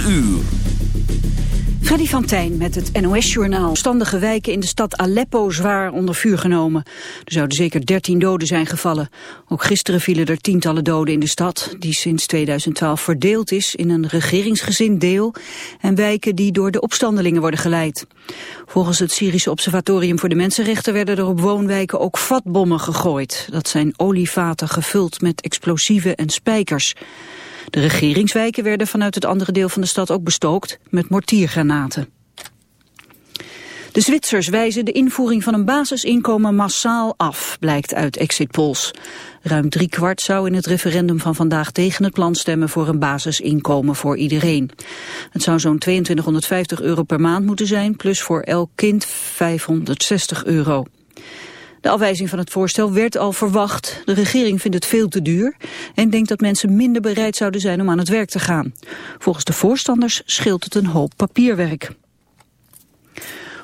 4 uur. Van met het NOS-journaal. Standige wijken in de stad Aleppo zwaar onder vuur genomen. Er zouden zeker 13 doden zijn gevallen. Ook gisteren vielen er tientallen doden in de stad... die sinds 2012 verdeeld is in een regeringsgezind deel... en wijken die door de opstandelingen worden geleid. Volgens het Syrische Observatorium voor de Mensenrechten... werden er op woonwijken ook vatbommen gegooid. Dat zijn olievaten gevuld met explosieven en spijkers. De regeringswijken werden vanuit het andere deel van de stad ook bestookt met mortiergranaten. De Zwitsers wijzen de invoering van een basisinkomen massaal af, blijkt uit exit polls. Ruim driekwart zou in het referendum van vandaag tegen het plan stemmen voor een basisinkomen voor iedereen. Het zou zo'n 2250 euro per maand moeten zijn, plus voor elk kind 560 euro. De afwijzing van het voorstel werd al verwacht. De regering vindt het veel te duur en denkt dat mensen minder bereid zouden zijn om aan het werk te gaan. Volgens de voorstanders scheelt het een hoop papierwerk.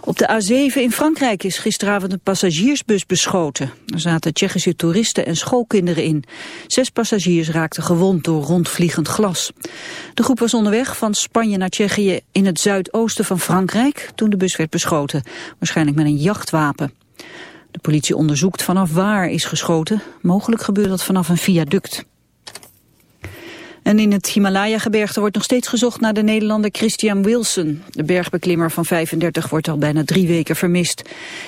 Op de A7 in Frankrijk is gisteravond een passagiersbus beschoten. Er zaten Tsjechische toeristen en schoolkinderen in. Zes passagiers raakten gewond door rondvliegend glas. De groep was onderweg van Spanje naar Tsjechië in het zuidoosten van Frankrijk... toen de bus werd beschoten, waarschijnlijk met een jachtwapen. De politie onderzoekt vanaf waar is geschoten. Mogelijk gebeurt dat vanaf een viaduct. En in het Himalaya-gebergte wordt nog steeds gezocht naar de Nederlander Christian Wilson. De bergbeklimmer van 35 wordt al bijna drie weken vermist.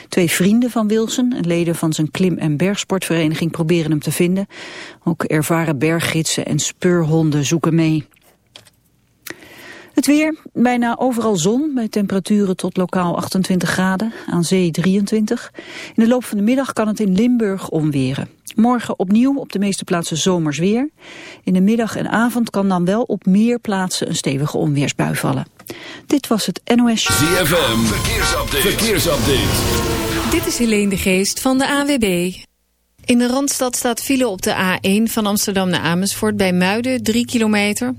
Twee vrienden van Wilson en leden van zijn klim- en bergsportvereniging proberen hem te vinden. Ook ervaren berggidsen en speurhonden zoeken mee. Het weer, bijna overal zon, bij temperaturen tot lokaal 28 graden, aan zee 23. In de loop van de middag kan het in Limburg omweren. Morgen opnieuw op de meeste plaatsen zomers weer. In de middag en avond kan dan wel op meer plaatsen een stevige onweersbui vallen. Dit was het NOS. ZFM, verkeersupdate. verkeersupdate. Dit is Helene de Geest van de AWB. In de Randstad staat file op de A1 van Amsterdam naar Amersfoort bij Muiden 3 kilometer.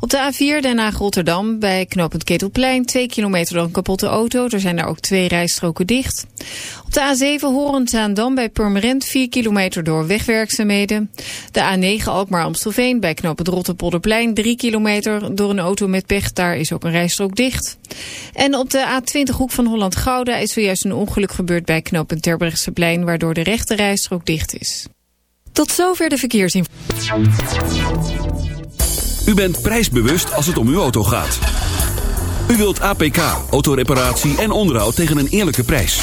Op de A4 Den Haag-Rotterdam bij knooppunt Ketelplein 2 kilometer door een kapotte auto. Er zijn daar ook twee rijstroken dicht. De A7 Horen-Zaandam bij Purmerend 4 kilometer door wegwerkzaamheden. De A9 Alkmaar-Amstelveen bij knooppunt Rotterpolderplein 3 kilometer door een auto met pech. Daar is ook een rijstrook dicht. En op de A20 Hoek van Holland-Gouda is zojuist een ongeluk gebeurd bij knooppunt Terbrechtseplein waardoor de rechte rijstrook dicht is. Tot zover de verkeersinformatie. U bent prijsbewust als het om uw auto gaat. U wilt APK, autoreparatie en onderhoud tegen een eerlijke prijs.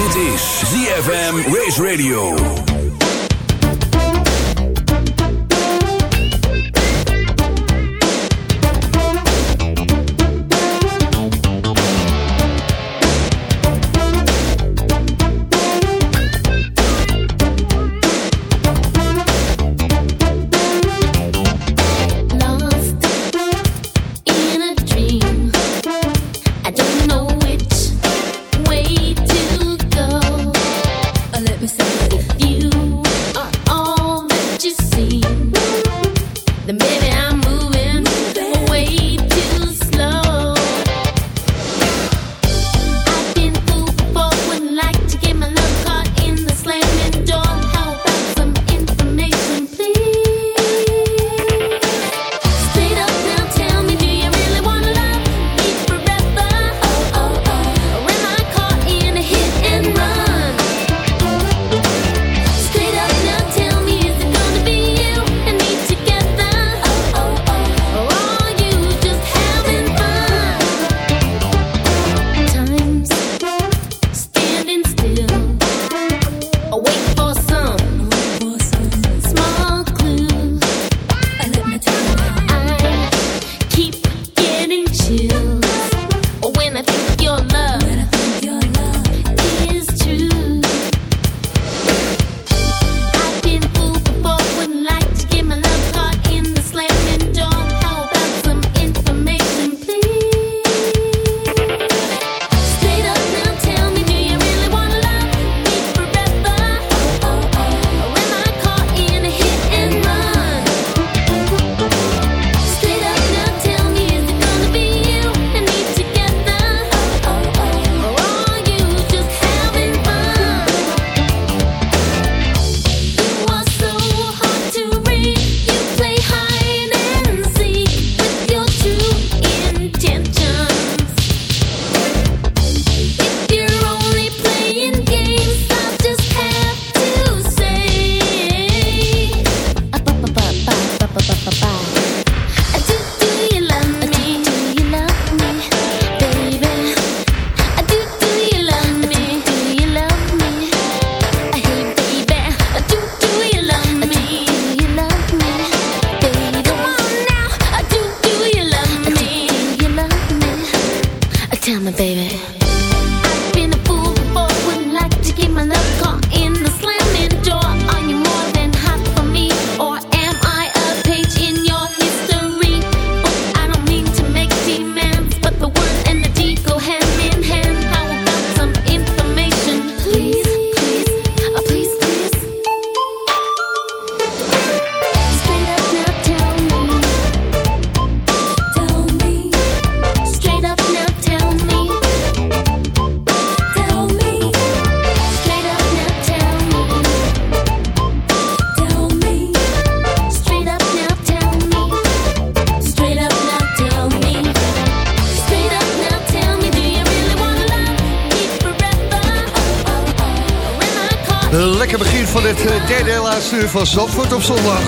Dit is ZFM Race Radio. Van Zandvoort op zondag.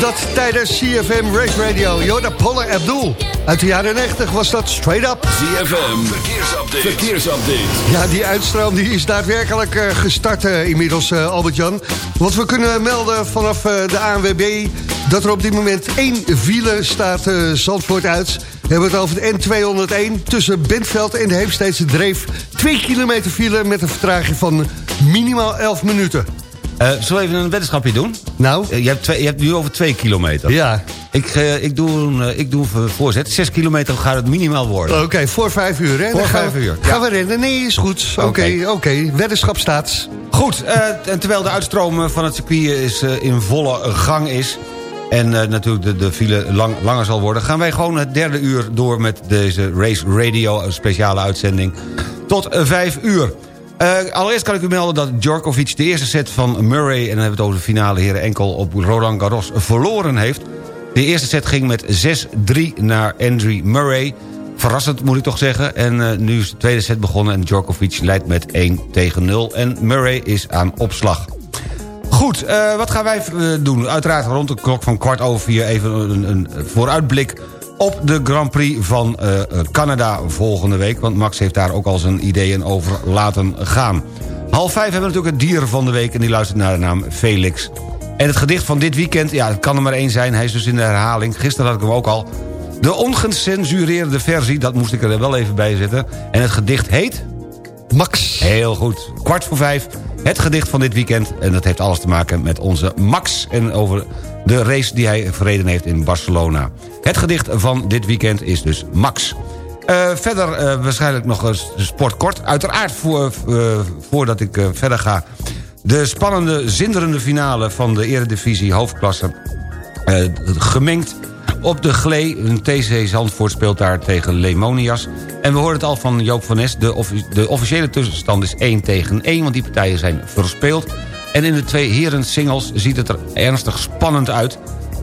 Dat tijdens CFM Race Radio. Joda Paula Abdul. Uit de jaren 90 was dat Straight Up. ZFM, verkeersupdate. verkeersupdate. Ja, die uitstroom die is daadwerkelijk eh, gestart eh, inmiddels, eh, Albert-Jan. Want we kunnen melden vanaf de ANWB... dat er op dit moment één file staat Zandvoort uit. We hebben het over de N201 tussen Bentveld en de Heemsteedse Dreef. Twee kilometer file met een vertraging van minimaal 11 minuten. Eh, zullen we even een weddenschapje doen? Nou, Eh, je, hebt twee, je hebt nu over twee kilometer. ja. Ik, eh, ik doe een, ik doe een voorzet. Zes kilometer gaat het minimaal worden. Oké, voor vijf uur, hè? Voor vijf uur, Gaan we rennen? Nee, is goed. Oké, oké. Weddenschap staat. Goed, en terwijl de uitstroom van het circuit is, in volle gang is... en natuurlijk de, de file lang, langer zal worden... gaan wij gewoon het derde uur door met deze Race Radio... een speciale uitzending, tot vijf uur. Eh, allereerst kan ik u melden dat Djokovic de eerste set van Murray... en dan hebben we het over de finale heren enkel op Roland Garros... verloren heeft. De eerste set ging met 6-3 naar Andrew Murray... Verrassend moet ik toch zeggen. En eh, nu is de tweede set begonnen en Djokovic leidt met 1 tegen 0. En Murray is aan opslag. Goed, eh, wat gaan wij doen? Uiteraard rond de klok van kwart over vier even een, een vooruitblik op de Grand Prix van eh, Canada volgende week. Want Max heeft daar ook al zijn ideeën over laten gaan. Half vijf hebben we natuurlijk het dier van de week... en die luistert naar de naam Felix. En het gedicht van dit weekend, ja, het kan er maar één zijn. Hij is dus in de herhaling. Gisteren had ik hem ook al. De ongecensureerde versie, dat moest ik er wel even bij zetten. En het gedicht heet... Max. Heel goed. Kwart voor vijf, het gedicht van dit weekend. En dat heeft alles te maken met onze Max... en over de race die hij verreden heeft in Barcelona. Het gedicht van dit weekend is dus Max. Eh, verder eh, waarschijnlijk nog eens sport kort. Uiteraard eh, voordat ik verder ga... de spannende, zinderende finale van de eredivisie hoofdklasse... gemengd op de Glee. Een TC Zandvoort speelt daar tegen Lemonias. En we hoorden het al van Joop van Nes. De, de officiële tussenstand is 1 tegen 1, want die partijen zijn verspeeld. En in de twee heren singles ziet het er ernstig spannend uit.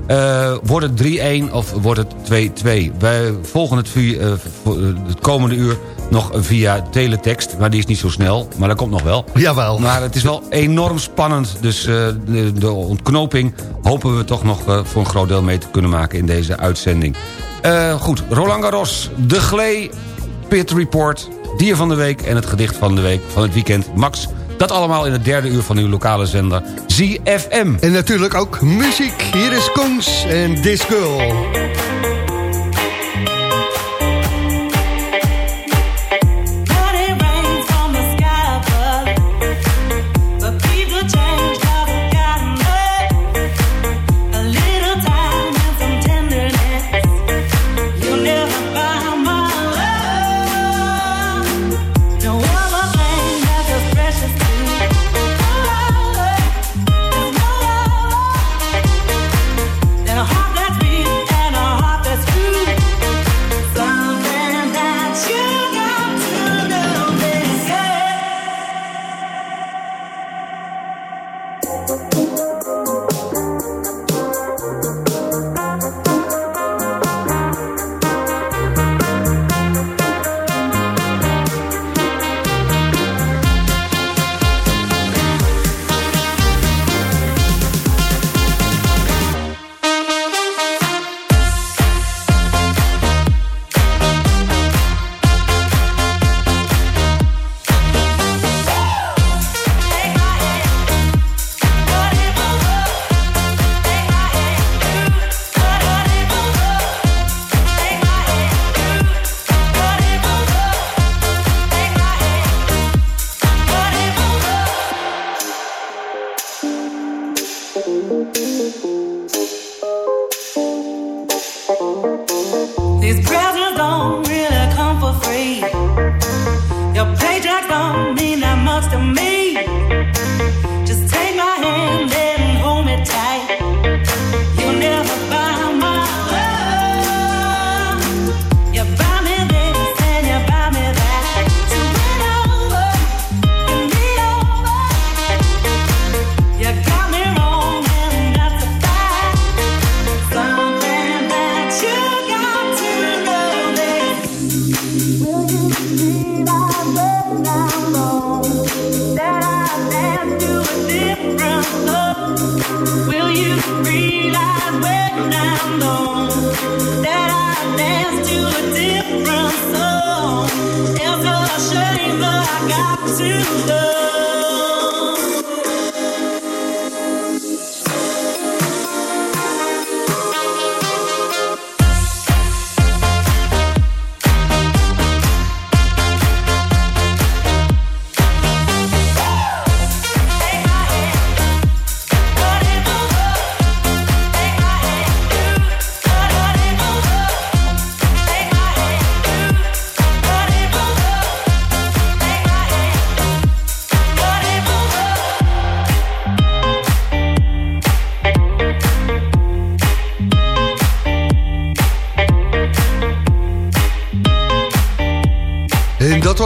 Eh, wordt het 3-1 of wordt het 2-2? Wij volgen het, eh, het komende uur nog via teletext. Maar die is niet zo snel, maar dat komt nog wel. Jawel. Maar het is wel enorm spannend. Dus de, de ontknoping hopen we toch nog voor een groot deel mee te kunnen maken in deze uitzending. Goed, Roland Garros, De Glee, Pit Report, Dier van de Week... en het gedicht van de week van het weekend, Max. Dat allemaal in het derde uur van uw lokale zender ZFM. En natuurlijk ook muziek. Hier is Koens en This Girl.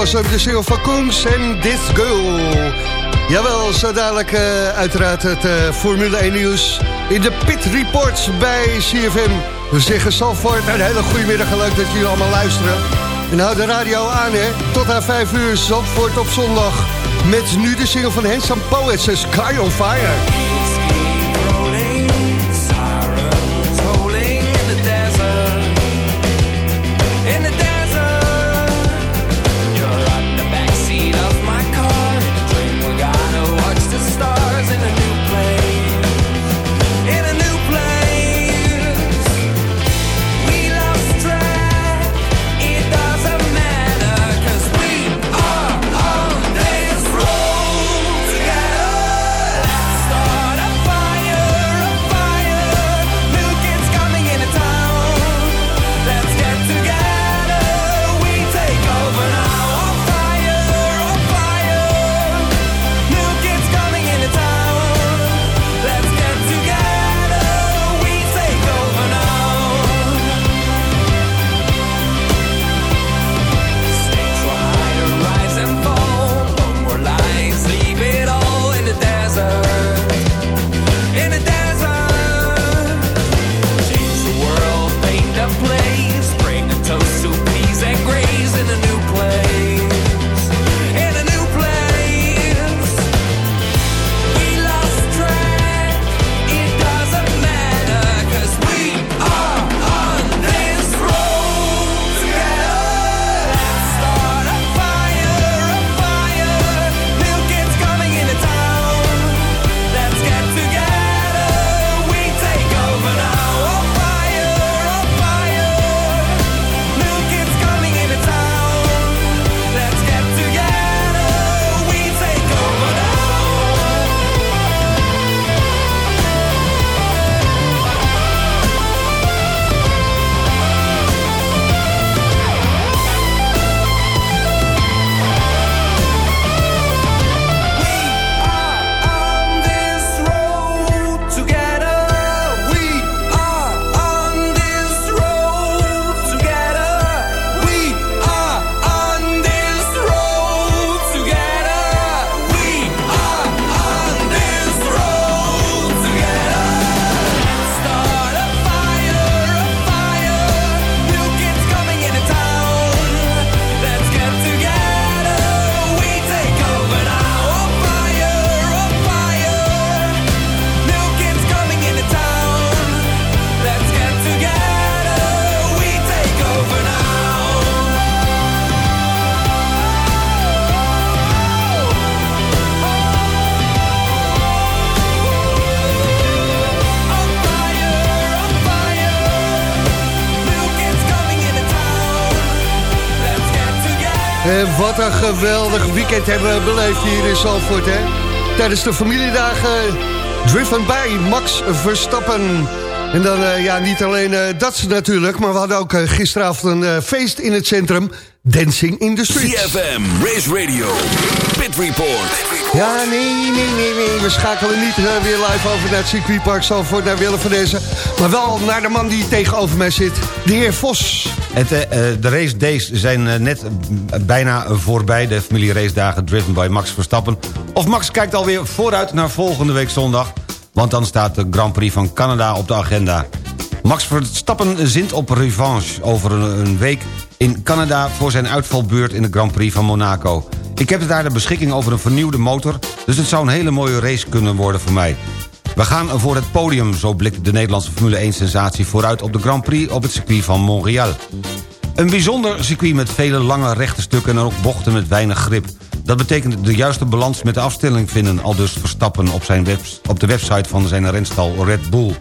Was de single van Koens en This Girl. Jawel, zo dadelijk eh, uiteraard het eh, Formule 1 nieuws in de Pit Reports bij CFM. We zeggen Salford een hele goede middag en leuk dat jullie allemaal luisteren. En hou de radio aan hè, tot aan 5 uur Zandvoort op zondag. Met nu de single van Handsome Poets, Sky on Fire. Een geweldig weekend hebben beleefd hier in Zalvoort, hè? Tijdens de familiedagen driven by Max Verstappen. En dan, eh, ja, niet alleen eh, dat natuurlijk... maar we hadden ook eh, gisteravond een feest in het centrum... Dancing in the Streets. CFM, Race Radio, Pit Report. Ja, nee, nee, nee, nee. We schakelen niet eh, weer live over naar het circuitpark Zalvoort, naar Willem van deze. Maar wel naar de man die tegenover mij zit, de heer Vos. Het, eh, eh, de race days zijn net bijna voorbij. De familie race dagen driven by Max Verstappen. Of Max kijkt alweer vooruit naar volgende week zondag. Want dan staat de Grand Prix van Canada op de agenda. Max Verstappen zint op revanche over een week in Canada... voor zijn uitvalbeurt in de Grand Prix van Monaco. Ik heb daar de beschikking over een vernieuwde motor... dus het zou een hele mooie race kunnen worden voor mij. We gaan voor het podium, zo blikt de Nederlandse Formule 1-sensatie... vooruit op de Grand Prix op het circuit van Montreal. Een bijzonder circuit met vele lange rechte stukken... en ook bochten met weinig grip. Dat betekent de juiste balans met de afstelling vinden... al dus Verstappen op, zijn webs, op de website van zijn renstal Red Bull.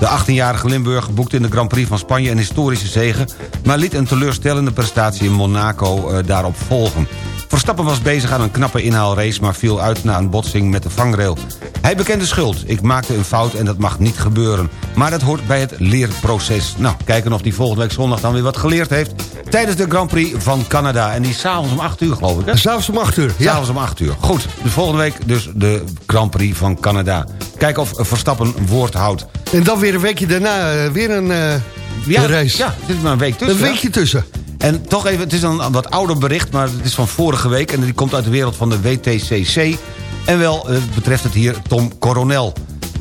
De 18-jarige Limburg boekte in de Grand Prix van Spanje een historische zege... maar liet een teleurstellende prestatie in Monaco eh, daarop volgen. Verstappen was bezig aan een knappe inhaalrace... maar viel uit na een botsing met de vangrail. Hij bekende schuld. Ik maakte een fout en dat mag niet gebeuren. Maar dat hoort bij het leerproces. Nou, kijken of die volgende week zondag dan weer wat geleerd heeft... tijdens de Grand Prix van Canada. En die is s'avonds om 8 uur, geloof ik, hè? S'avonds om 8 uur. Ja. S'avonds om 8 uur. Goed, de volgende week dus de Grand Prix van Canada. Kijken of Verstappen woord houdt. En dan weer een weekje daarna eh, weer een, race. Ja, er zit maar een week tussen. een weekje tussen. En toch even, het is een wat ouder bericht... maar het is van vorige week en die komt uit de wereld van de WTCC. En wel eh, betreft het hier Tom Coronel.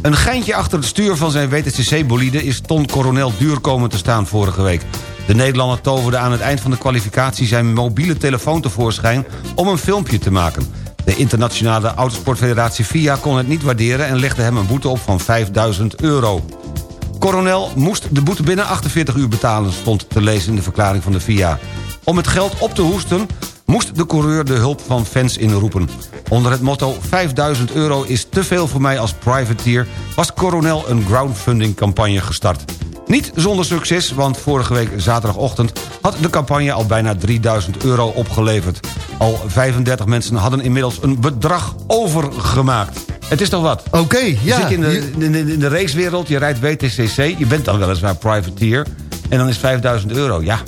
Een geintje achter het stuur van zijn WTCC-bolide... is Tom Coronel duur komen te staan vorige week. De Nederlander toverde aan het eind van de kwalificatie... zijn mobiele telefoon tevoorschijn om een filmpje te maken. De internationale autosportfederatie FIA kon het niet waarderen... en legde hem een boete op van 5000 euro. Coronel moest de boete binnen 48 uur betalen... stond te lezen in de verklaring van de FIA. Om het geld op te hoesten moest de coureur de hulp van fans inroepen. Onder het motto 5000 euro is te veel voor mij als privateer... was Coronel een crowdfunding campagne gestart. Niet zonder succes, want vorige week zaterdagochtend... had de campagne al bijna 3000 euro opgeleverd. Al 35 mensen hadden inmiddels een bedrag overgemaakt. Het is toch wat? Oké, ja. Zit je in de, Je- in, de, in de racewereld, je rijdt WTCC... je bent dan weliswaar privateer... en dan is 5000 euro, ja...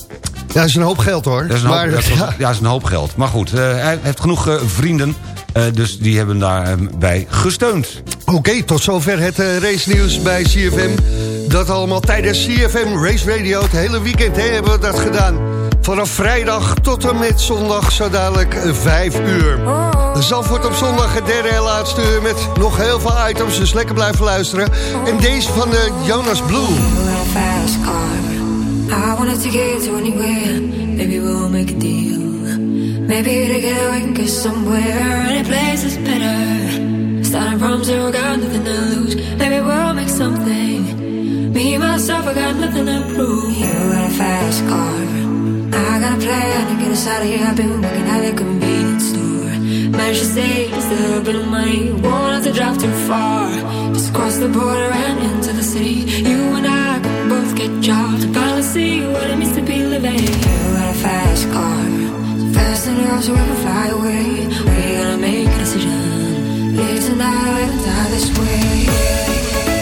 Ja, dat is een hoop geld hoor. Dat is een, hoop, maar, dat is, ja. is een hoop geld. Maar goed, eh, hij heeft genoeg eh, vrienden... eh, dus die hebben daarbij bij gesteund. Oké, tot zover het race nieuws bij CFM. Dat allemaal tijdens CFM Race Radio. Het hele weekend hè, hebben we dat gedaan. Vanaf vrijdag tot en met zondag, zo dadelijk eh, vijf uur. Zandvoort op zondag het derde en laatste uur... met nog heel veel items, dus lekker blijven luisteren. En deze van de Jonas Blue. I wanted to get to anywhere. Maybe we'll make a deal. Maybe together we can get somewhere. Any place is better. Starting from zero, got nothing to lose. Maybe we'll make something. Me, myself, I got nothing to prove. You got a fast car. Got a plan to get us out of here. I've been working at a convenience store. Managed to save just a little bit of money. Won't have to drive too far. Just cross the border and into the city. You and I can both get jobs finally see what it means to be living. You got a fast car. So fast enough so we can fly away. We gotta make a decision. Live tonight die this way.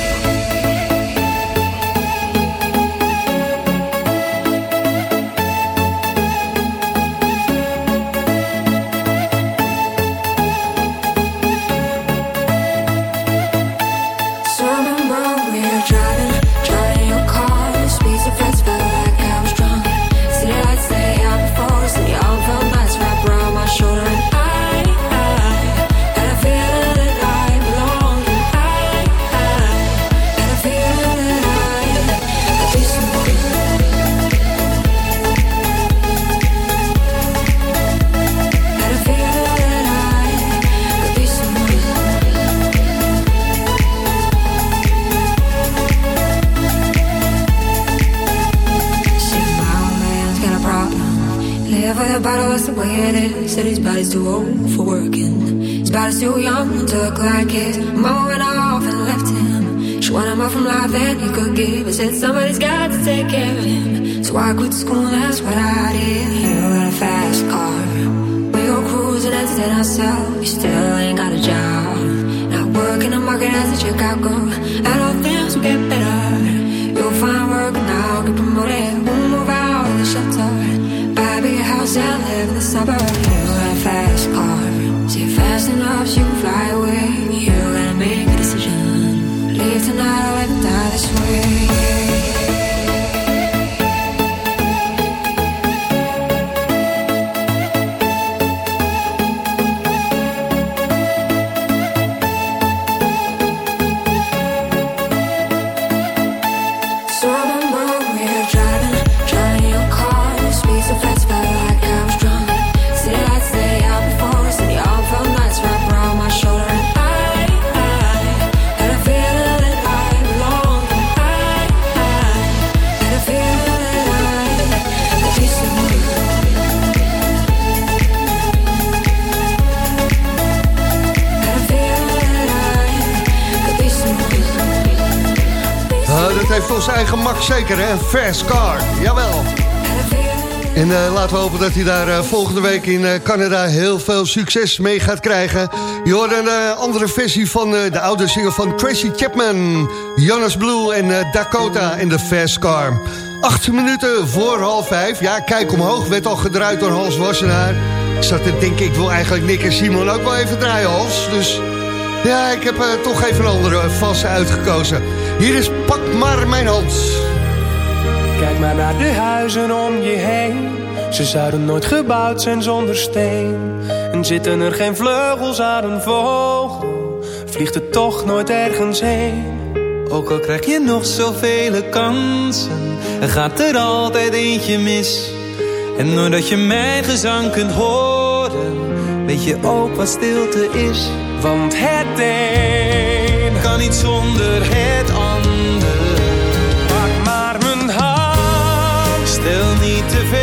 Said somebody's got to take care of him. So I quit school, onze eigen Max zeker, hè? Fast car, jawel. En eh, laten we hopen dat hij daar eh, volgende week in eh, Canada heel veel succes mee gaat krijgen. Je hoort een andere versie van de oude zinger van Tracy Chapman. Jonas Blue en Dakota in de Fast Car. Acht minuten voor half vijf. Ja, kijk omhoog, werd al gedraaid door Hans Wassenaar. Ik zat te denken, ik wil eigenlijk Nick en Simon ook wel even draaien, Hans. Dus ja, ik heb eh, toch even een andere vaste uitgekozen. Hier is Pak maar mijn hand. Kijk maar naar de huizen om je heen. Ze zouden nooit gebouwd zijn zonder steen. En zitten er geen vleugels aan een vogel, vliegt het toch nooit ergens heen. Ook al krijg je nog zoveel kansen, er gaat er altijd eentje mis. En doordat je mijn gezang kunt horen, weet je ook wat stilte is. Want het een Kan niet zonder het ander. Pak maar mijn hand. Stel niet te veel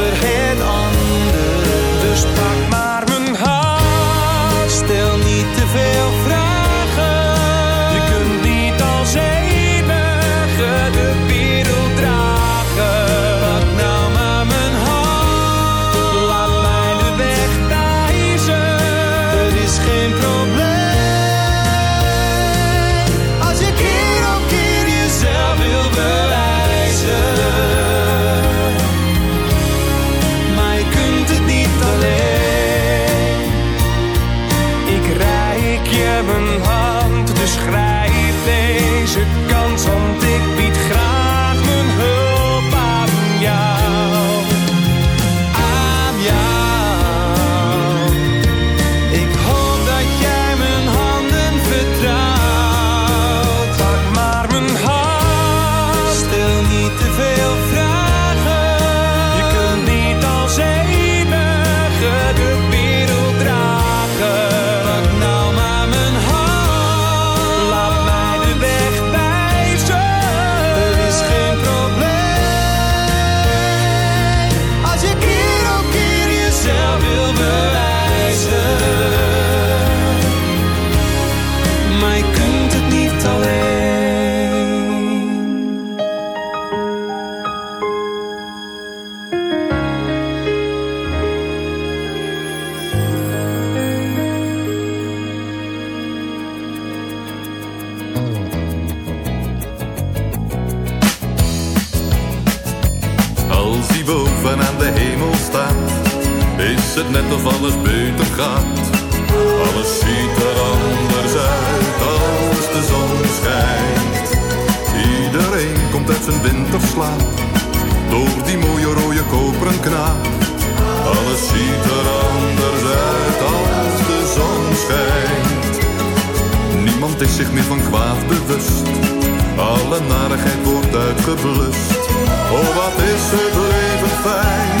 is het net of alles beter gaat. Alles ziet er anders uit als de zon schijnt. Iedereen komt uit zijn winterslaap, door die mooie rode koperen knaap. Alles ziet er anders uit als de zon schijnt. Niemand is zich meer van kwaad bewust. Alle narigheid wordt uitgeblust. Oh, wat is het leven fijn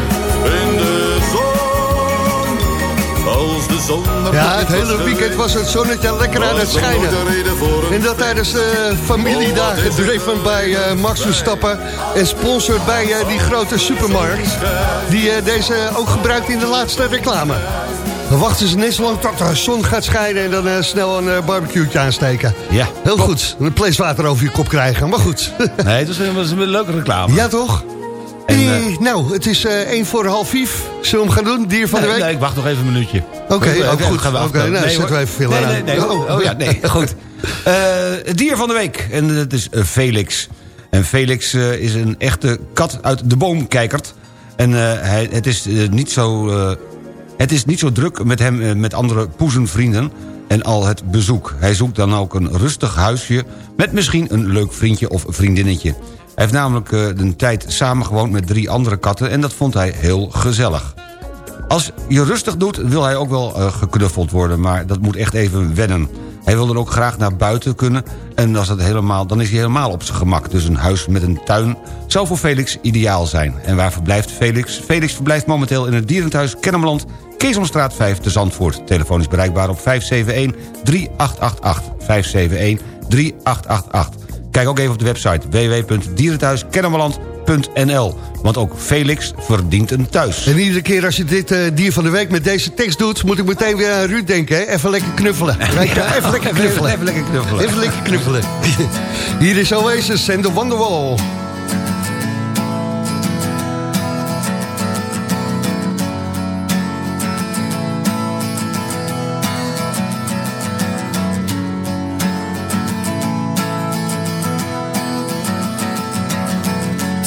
Ja, het hele weekend was het zonnetje lekker aan het schijnen. En dat tijdens de familiedagen, driven bij eh, Max Verstappen... en sponsored bij eh, die grote supermarkt... die eh, deze ook gebruikt in de laatste reclame. Dan wachten ze net zo lang tot de zon gaat schijnen... en dan eh, snel een uh, barbecue'tje aansteken. Ja. Heel goed, een pleeswater over je kop krijgen, maar goed. Nee, het was een, was een leuke reclame. ja, toch? En, Eh, eh, nou, het is eh 1 voor half 5. Zullen we hem gaan doen, dier van de nee, week? nee, ik wacht nog even een minuutje. Oké, Oké, ook goed. gaan we afbellen. nou, zetten hoor. we even filler nee, aan. nee, nee, Oh. oh, ja, nee, goed. Eh, het dier van de week, en dat is eh, Felix. En Felix eh, is een echte kat uit de boom kijkert. En eh, hij, het, is, eh, niet zo, eh, het is niet zo druk met hem, eh, met andere poezenvrienden... en al het bezoek. Hij zoekt dan ook een rustig huisje... met misschien een leuk vriendje of vriendinnetje. Hij heeft namelijk eh, een tijd samengewoond met drie andere katten... en dat vond hij heel gezellig. Als je rustig doet, wil hij ook wel eh, geknuffeld worden... maar dat moet echt even wennen. Hij wil dan ook graag naar buiten kunnen... en als dat helemaal, dan is hij helemaal op zijn gemak. Dus een huis met een tuin zou voor Felix ideaal zijn. En waar verblijft Felix? Felix verblijft momenteel in het dierenthuis Kennemerland... Keesomstraat 5 te Zandvoort. Telefoon is bereikbaar op 571-3888. 571-3888. Kijk ook even op de website www.dierenthuiskennemerland.nl. Want ook Felix verdient een thuis. En iedere keer als je dit eh, dier van de week met deze tekst doet... moet ik meteen weer aan Ruud denken. Hè? Even lekker knuffelen. Even lekker knuffelen. Even lekker knuffelen. Even lekker knuffelen. Hier is Oasis en The Wonderwall.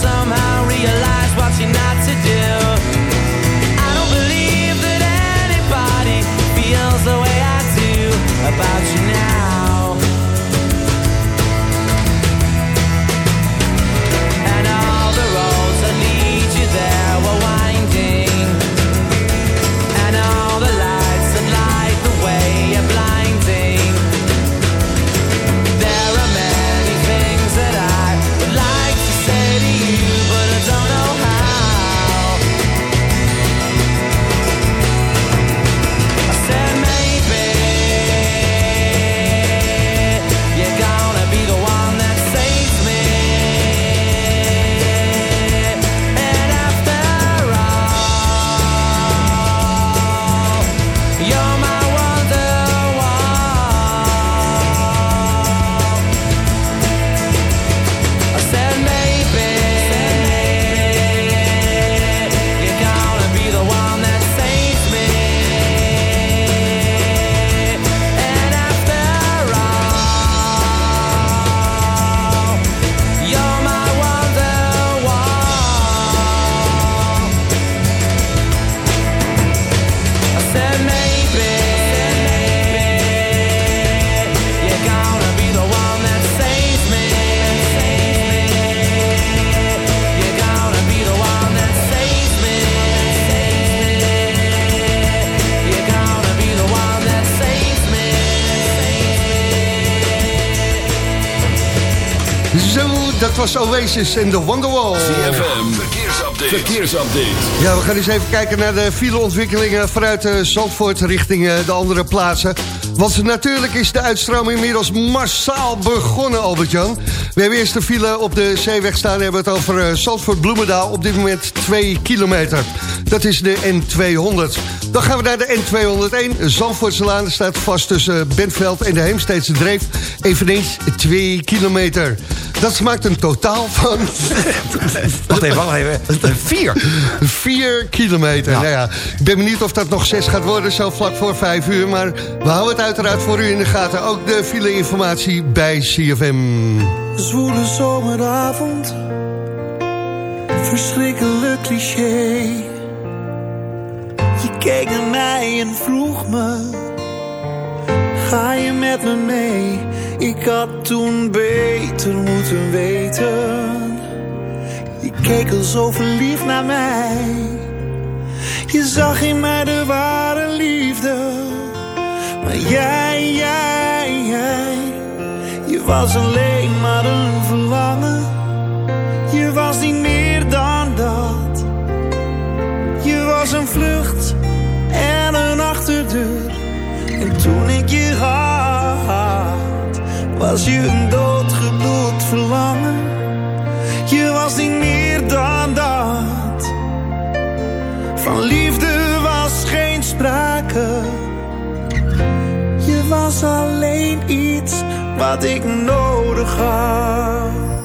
somehow realize what you're not to do. Was Oasis en de Wonderwall. CFM, verkeersupdate. verkeersupdate. Ja, we gaan eens even kijken naar de fileontwikkelingen vanuit eh, Zandvoort richting eh, de andere plaatsen. Want natuurlijk is de uitstroming inmiddels massaal begonnen, Albert-Jan. We hebben eerst de file op de zeeweg staan. We hebben het over eh, Zandvoort-Bloemendaal. Op dit moment 2 kilometer. Dat is de N200. Dan gaan we naar de N201. Zandvoortselaan staat vast tussen Bentveld en de Heemsteedse Dreef. Eveneens 2 kilometer. Dat maakt een totaal van... Wacht even, wacht even. Vier. 4 kilometer. Nou ja, ik ben benieuwd of dat nog 6 gaat worden, zo vlak voor 5 uur. Maar we houden het uiteraard voor u in de gaten. Ook de file-informatie bij CFM. Zwoele zomeravond, verschrikkelijk cliché. Je keek naar mij en vroeg me, ga je met me mee? Ik had toen beter moeten weten. Je keek al zo verliefd naar mij. Je zag in mij de ware liefde. Maar jij, jij, jij. Je was alleen maar een verlangen. Je was niet meer dan dat. Je was een vlucht en een achterdeur. En toen ik je had, was je een doodgebloed verlangen. Je was niet meer dan dat. Van liefde was geen sprake. Was alleen iets wat ik nodig had.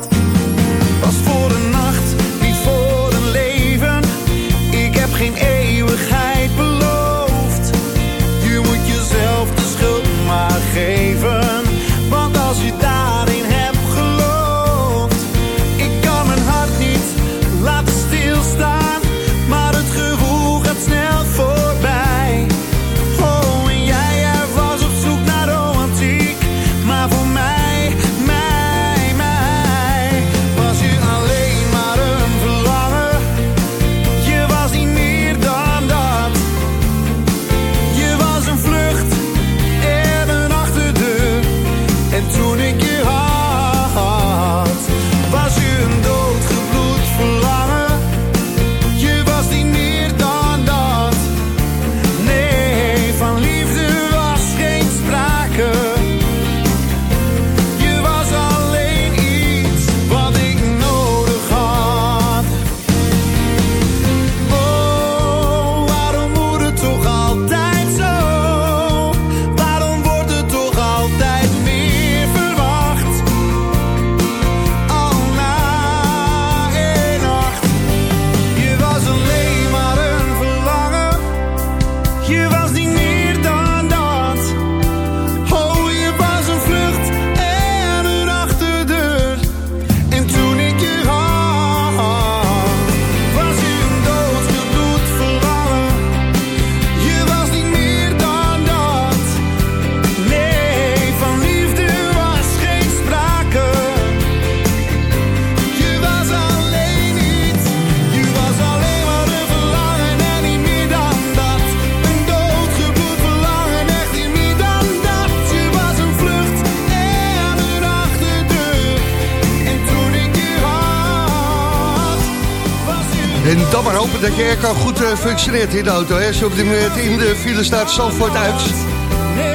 Airco goed eh, functioneert in de auto. Als je op in de file staat, Zandvoort uit.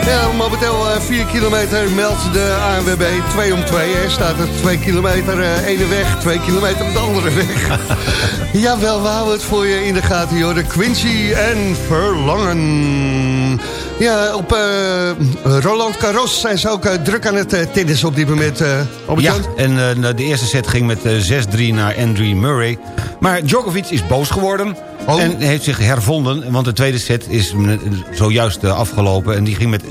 Ja, momenteel eh, 4 kilometer meldt de ANWB 2 om 2. Hè. Staat er 2 kilometer eh, ene weg, 2 kilometer op de andere weg. Jawel, we houden het voor je in de gaten, joh. De Quincy en Verlangen. Ja, op eh, Roland Garros zijn ze ook eh, druk aan het uh, tennis op dit moment. eh Ja, en eh, de eerste set ging met eh, 6-3 naar Andrew Murray. Maar Djokovic is boos geworden. Oh. En heeft zich hervonden, want de tweede set is eh, zojuist eh, afgelopen. En die ging met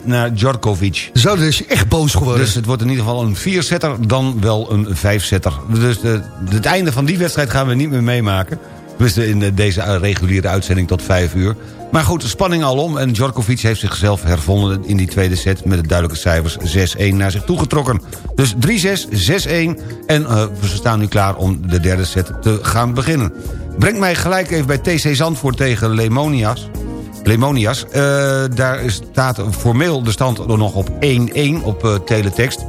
6-1 naar Djokovic. Zo, dus echt boos geworden. Dus het wordt in ieder geval een viersetter, dan wel een vijfsetter. Dus het einde van die wedstrijd gaan we niet meer meemaken. Tenminste in eh, deze eh, reguliere uitzending tot 5 uur. Maar goed, de spanning alom. En Djokovic heeft zichzelf hervonden in die tweede set... met de duidelijke cijfers 6-1 naar zich toegetrokken. Dus 3-6, 6-1. En uh, we staan nu klaar om de derde set te gaan beginnen. Brengt mij gelijk even bij TC Zandvoort tegen Lemonias. Lemonias. Uh, daar staat formeel de stand nog op 1-1 op uh, teletext.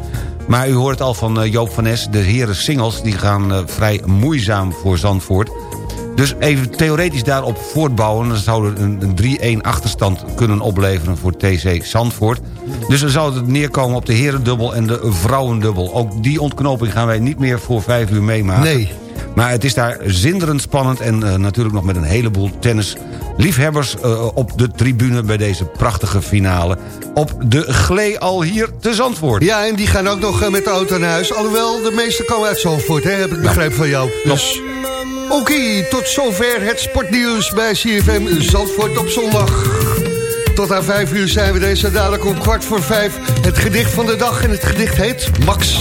Maar u hoort al van Joop van Nes, de heren singles... die gaan vrij moeizaam voor Zandvoort. Dus even theoretisch daarop voortbouwen... dan zouden een, een 3-1 achterstand kunnen opleveren voor TC Zandvoort. Dus dan zou het neerkomen op de herendubbel en de vrouwendubbel. Ook die ontknoping gaan wij niet meer voor vijf uur meemaken. Nee. Maar het is daar zinderend spannend... en uh, natuurlijk nog met een heleboel tennis liefhebbers uh, op de tribune... bij deze prachtige finale op de Glee al hier te Zandvoort. Ja, en die gaan ook nog uh, met de auto naar huis. Alhoewel, de meeste komen uit Zandvoort, hè, heb ik begrepen van jou. Dus... Oké, tot zover het sportnieuws bij CFM Zandvoort op zondag. Tot aan vijf uur zijn we deze dadelijk om kwart voor vijf. Het gedicht van de dag en het gedicht heet Max.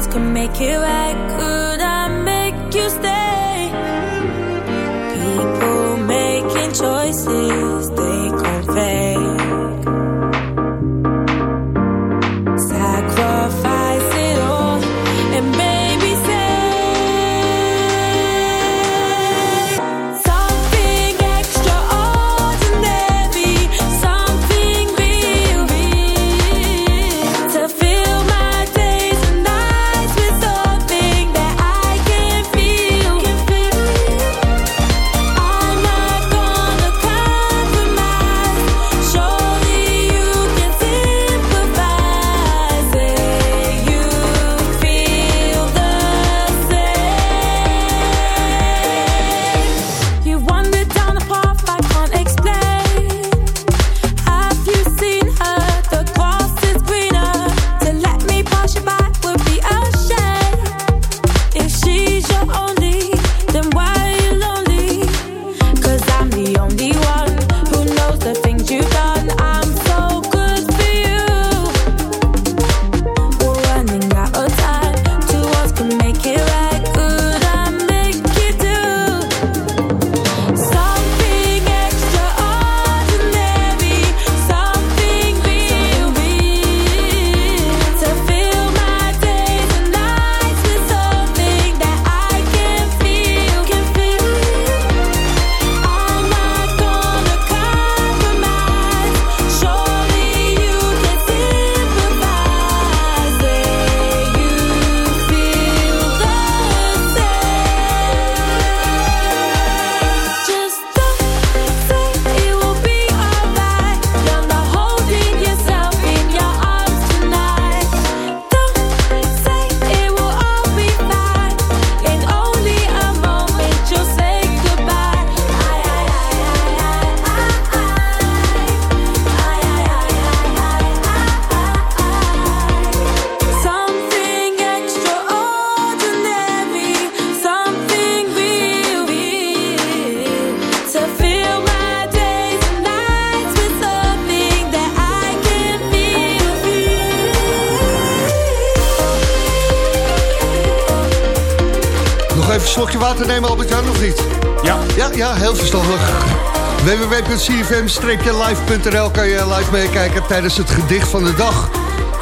else can make it right. Could I make you stay? People making choices. Ja. Heel verstandig. www.cfm-live.nl kan je live meekijken tijdens het gedicht van de dag.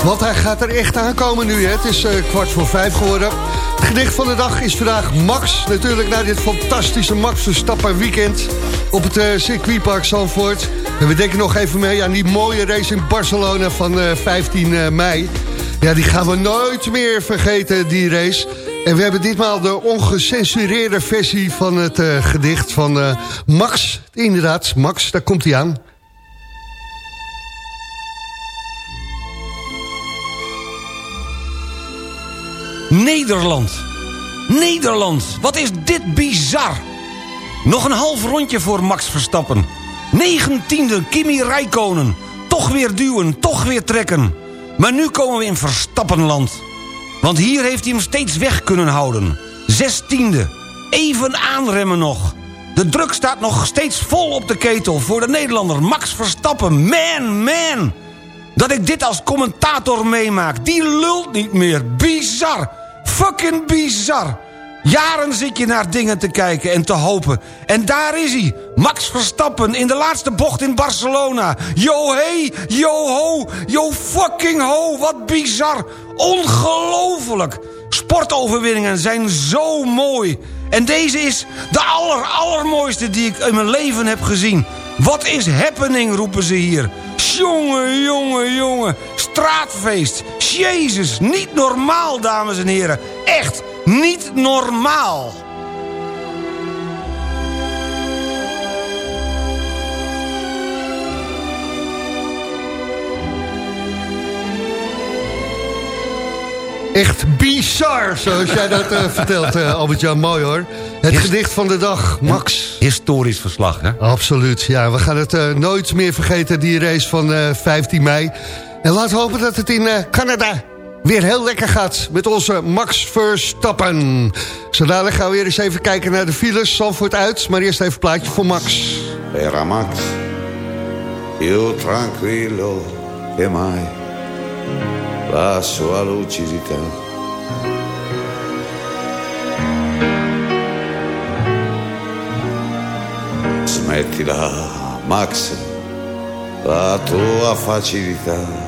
Want hij gaat er echt aankomen nu, hè. Het is eh, kwart voor vijf geworden. Het gedicht van de dag is vandaag Max. Natuurlijk na dit fantastische Max Verstappen weekend op het eh, circuitpark Zandvoort. En we denken nog even mee aan die mooie race in Barcelona van eh, 15 eh, mei. Ja, die gaan we nooit meer vergeten, die race. En we hebben ditmaal de ongecensureerde versie van het eh, gedicht van eh, Max. Inderdaad, Max, daar komt hij aan. Nederland. Nederland, wat is dit bizar. Nog een half rondje voor Max Verstappen. Negentiende Kimi Räikkönen. Toch weer duwen, toch weer trekken. Maar nu komen we in Verstappenland. Want hier heeft hij hem steeds weg kunnen houden. Zestiende. Even aanremmen nog. De druk staat nog steeds vol op de ketel voor de Nederlander Max Verstappen. Man, man. Dat ik dit als commentator meemaak. Die lult niet meer. Bizar. Fucking bizar. Jaren zit je naar dingen te kijken en te hopen. En daar is hij. Max Verstappen in de laatste bocht in Barcelona. Yo hey, yo ho, yo fucking ho. Wat bizar. Ongelooflijk. Sportoverwinningen zijn zo mooi. En deze is de aller, allermooiste die ik in mijn leven heb gezien. Wat is happening, roepen ze hier. Jongen, jongen, jongen. Straatfeest. Jezus, niet normaal, dames en heren. Echt, niet normaal. Echt bizar, zoals jij dat eh, vertelt, eh, Albert-Jan. Mooi hoor. Het gedicht van de dag, Max. Historisch verslag, hè? Absoluut, ja. We gaan het eh, nooit meer vergeten, die race van eh, 15 mei. En laten we hopen dat het in Canada weer heel lekker gaat met onze Max Verstappen. Zo gaan we weer eens even kijken naar de files. Zandvoort uit, maar eerst even plaatje voor Max. Era Max, io tranquillo che mai la sua lucidità. Smettila, Max, la tua facilità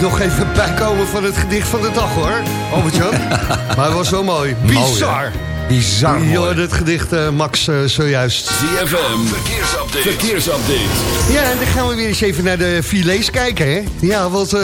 Nog even bijkomen van het gedicht van de dag hoor, Albert-Jan. maar het was wel mooi. Bizar. Bizar Je mooi. hoorde het gedicht, eh, Max, eh, zojuist. ZFM, verkeersupdate. verkeersupdate. Ja, en dan gaan we weer eens even naar de filets kijken, hè? Ja, want eh,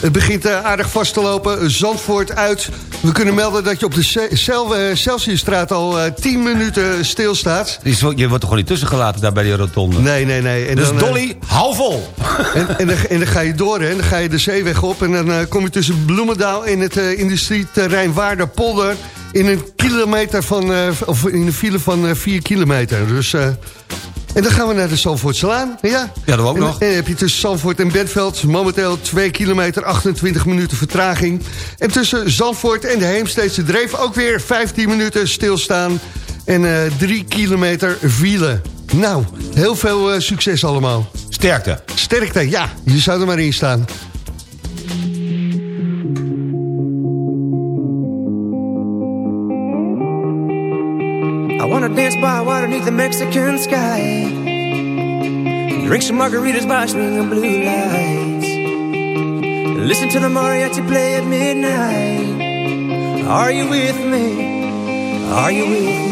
het begint aardig vast te lopen. Zandvoort uit. We kunnen melden dat je op de Ce- Cel- eh, Celsiusstraat al eh 10 minuten stilstaat. Je wordt toch gewoon niet tussen gelaten daar bij die rotonde? Nee, nee, nee. En Dus dan, Dolly, hou vol! En, en, dan, en dan ga je door, hè? Dan ga je de zeeweg op en dan eh, kom je tussen Bloemendaal en het eh, industrieterrein Waarderpolder in een kilometer van, eh, of in een file van eh 4 kilometer. Dus, en dan gaan we naar de Zandvoortselaan. Ja, Ja, dat ook en, nog. En dan heb je tussen Zandvoort en Bentveld momenteel 2 kilometer, 28 minuten vertraging. En tussen Zandvoort en de Heemsteedse Dreef ook weer 15 minuten stilstaan en eh 3 kilometer file. Nou, heel veel eh, succes allemaal. Sterkte. Sterkte, ja. Je zou er maar in staan. I wanna dance by water beneath the Mexican sky. Drink some margaritas by swinging blue lights. Listen to the mariachi play at midnight. Are you with me? Are you with me?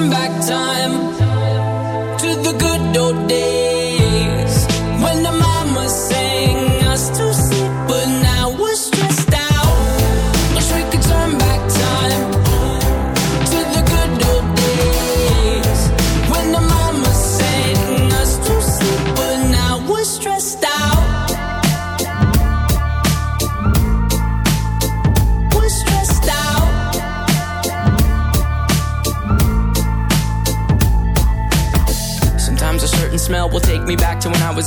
come back time.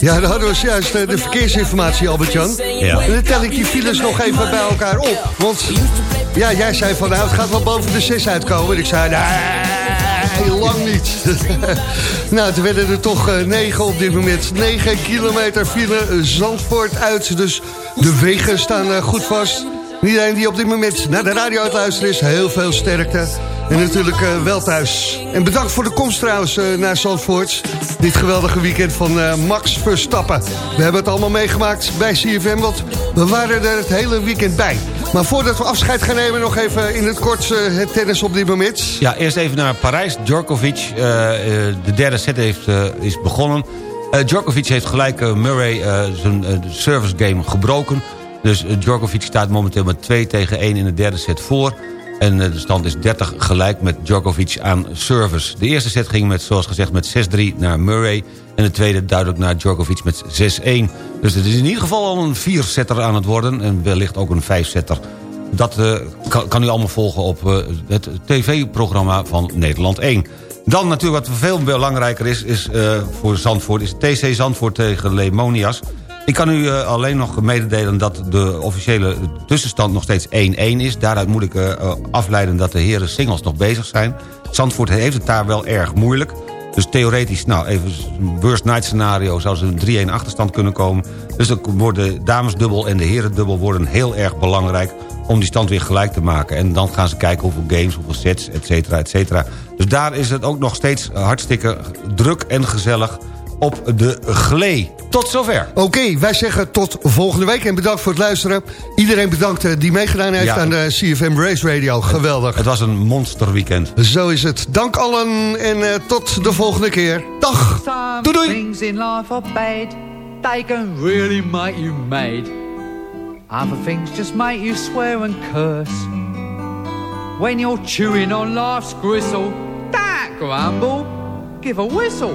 Ja, dan hadden we juist eh, de verkeersinformatie, Albert-Jan. Ja. En dan tel ik die files nog even bij elkaar op. Want ja, jij zei van nou, het gaat wel boven de 6 uitkomen. En ik zei, nee, lang niet. nou, toen werden er toch eh, 9 op dit moment. 9 kilometer file eh, Zandvoort uit. Dus de wegen staan eh, goed vast. En Iedereen die op dit moment naar de radio aan het luisteren is, heel veel sterkte. En natuurlijk eh, wel thuis. En bedankt voor de komst trouwens eh, naar Zandvoort. Dit geweldige weekend van eh, Max Verstappen. We hebben het allemaal meegemaakt bij CFM, want we waren er het hele weekend bij. Maar voordat we afscheid gaan nemen, nog even in het kort het tennis op dit moment. Ja, eerst even naar Parijs. Djokovic, de derde set heeft, is begonnen. Djokovic heeft gelijk Murray zijn service game gebroken. Dus Djokovic staat momenteel met 2 tegen 1 in de derde set voor. En eh, de stand is 30 gelijk met Djokovic aan service. De eerste set ging met, zoals gezegd met 6-3 naar Murray. En de tweede duidelijk naar Djokovic met 6-1. Dus het is in ieder geval al een viersetter aan het worden. En wellicht ook een vijfsetter. Dat eh, kan, u allemaal volgen op eh, het tv-programma van Nederland 1. Dan natuurlijk wat veel belangrijker is, is voor Zandvoort... is TC Zandvoort tegen Lemonias. Ik kan u eh, alleen nog mededelen dat de officiële tussenstand nog steeds 1-1 is. Daaruit moet ik eh, eh, afleiden dat de heren singles nog bezig zijn. Zandvoort heeft het daar wel erg moeilijk. Dus theoretisch, nou even een worst night scenario... zou ze een 3-1 achterstand kunnen komen. Dus dan worden de damesdubbel en de herendubbel worden heel erg belangrijk... om die stand weer gelijk te maken. En dan gaan ze kijken hoeveel games, hoeveel sets, et cetera, et cetera. Dus daar is het ook nog steeds hartstikke druk en gezellig op de glee. Tot zover. Oké, wij zeggen tot volgende week en bedankt voor het luisteren. Iedereen bedankt eh, die meegedaan heeft Ja. aan de CFM Race Radio. Geweldig. Het was een monsterweekend. Zo is het. Dank allen en eh, tot de volgende keer. Dag. Some Doei doei. things in life are bad. They can really make you mad. Other things just make you swear and curse. When you're chewing on life's gristle, don't grumble, give a whistle.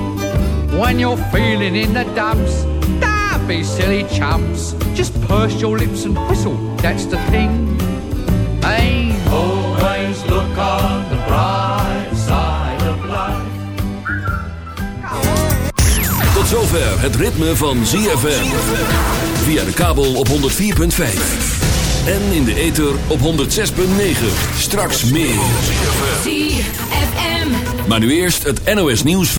When you're feeling in the dumps, don't be silly chumps. Just purse your lips and whistle, that's the thing. Hey, always look on the bright side of life. Tot zover het ritme van ZFM. Via de kabel op 104.5. En in de ether op 106.9. Straks meer. ZFM. Maar nu eerst het NOS nieuws.